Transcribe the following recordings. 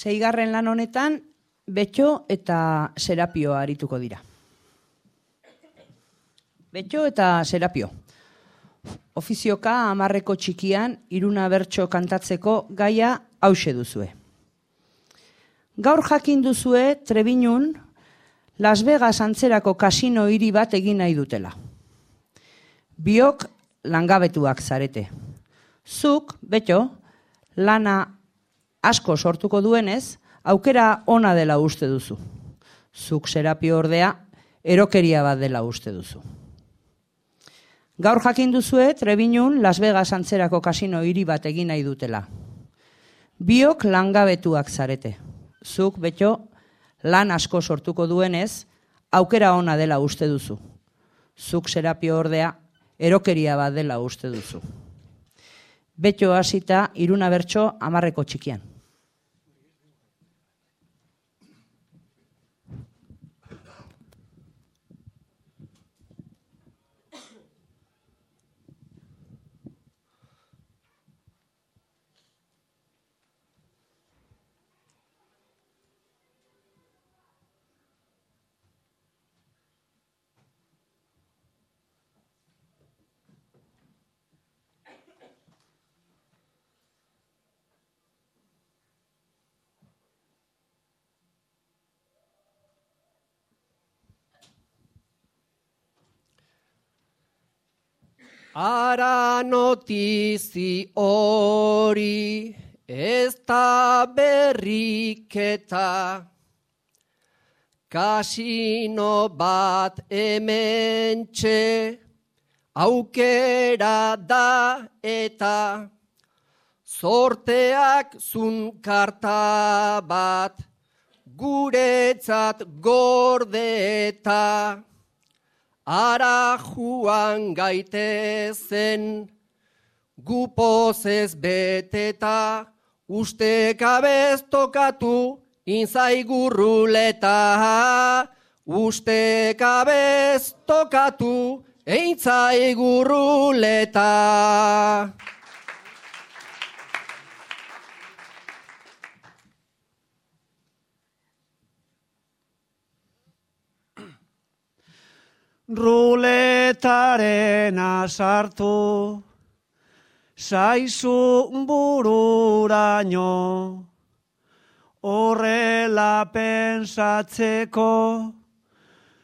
Zeigarren lan honetan, betxo eta serapio arituko dira. Betxo eta serapio. Ofizioka amarreko txikian iruna bertso kantatzeko gaia hause duzue. Gaur jakin duzue Trebinun Las Vegas antzerako kasino hiri bat egin nahi dutela. Biok langabetuak zarete. Zuk, betxo, lana asko sortuko duenez, aukera ona dela uste duzu. Zuk serapio ordea, erokeria bat dela uste duzu. Gaur jakin duzue, Trebinun Las Vegas antzerako kasino hiri bat egin nahi dutela. Biok langabetuak zarete. Zuk, betxo, lan asko sortuko duenez, aukera ona dela uste duzu. Zuk serapio ordea, erokeria bat dela uste duzu. Betxo hasita iruna bertso amarreko txikian. Ara notizi hori ez da berriketa, kasino bat hementxe aukera da eta sorteak zun karta bat guretzat gordeta. Ara juan gaitezen, gupozez beteta, uste kabez tokatu, inzaigurruleta. Uste kabez tokatu, eintzaigurruleta. Ruletaren asartu, zaizu bururaino, horrela pensatzeko,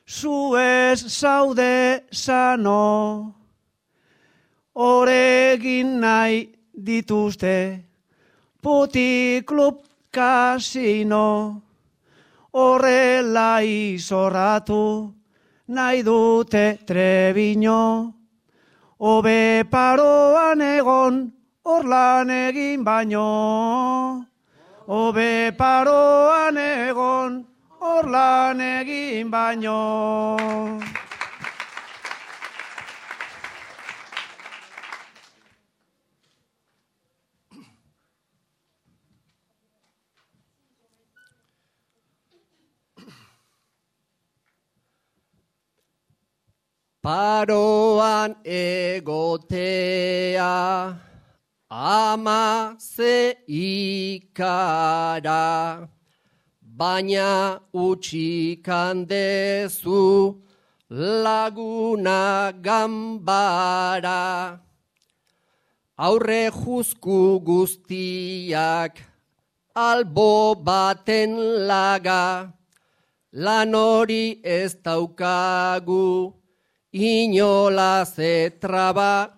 zu ez zaude sano, horregin nahi dituzte, puti klub kasino, horrela izorratu, nahi dute trebino, hobe paroan egon, orlan egin baino. Hobe paroan egon, orlan egin baino. Paroan egotea ama ze ikara, baina utxikan dezu laguna gambara. Aurre juzku guztiak albo baten laga, lan hori ez daukagu inola zetraba,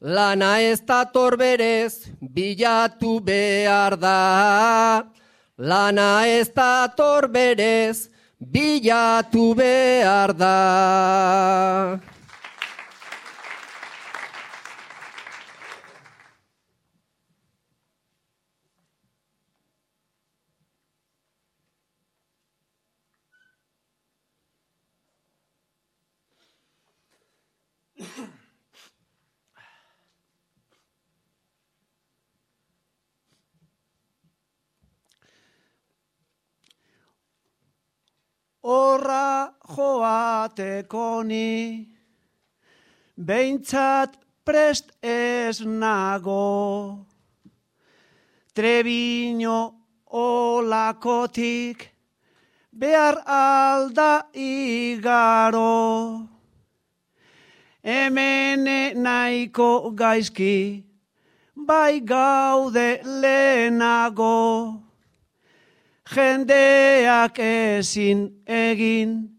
lana ez da torberez, bilatu behar da. Lana ez da torberez, bilatu behar da. Horra joateko ni, behintzat prest ez nago. Trebino olakotik behar alda igaro. Hemen nahiko gaizki, bai gaude lehenago. Jendeak ezin egin,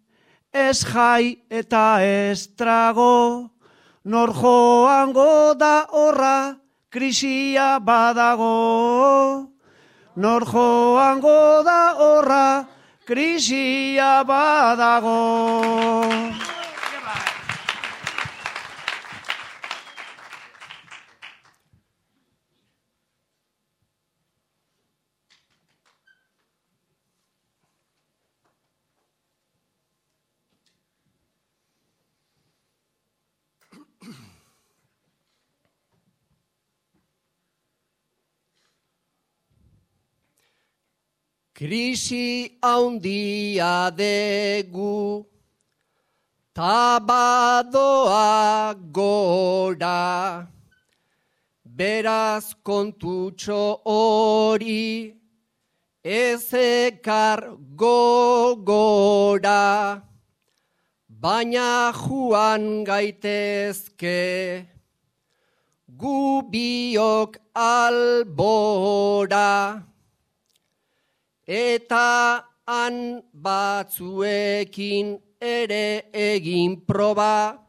ez jai eta ez trago. Nor joango da horra, krisia badago. Nor joango da horra, krisia badago. Krisi haundia degu, tabadoa gora, beraz kontutxo hori, ezekar gogora, baina juan gaitezke, gubiok albora eta han batzuekin ere egin proba,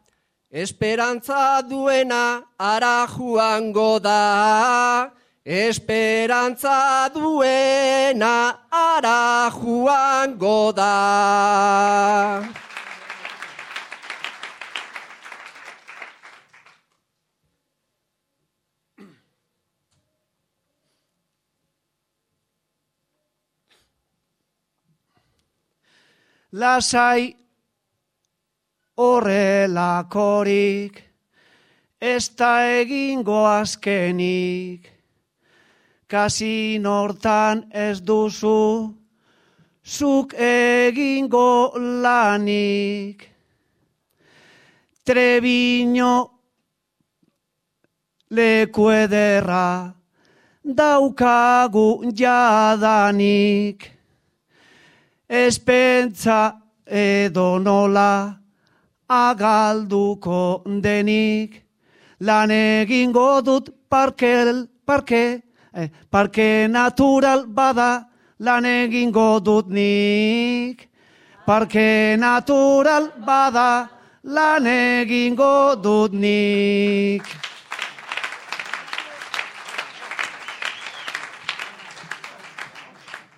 esperantza duena ara joango da, esperantza duena ara joango da. Lasai horrelakorik, ez da egingo azkenik, kasi nortan ez duzu, zuk egingo lanik. Trebino leku ederra, daukagu jadanik espentza edo nola agalduko denik lan egingo dut parke, parke, eh, parke natural bada lan egingo dut nik. Parke natural bada lan egingo dut nik